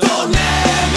Don't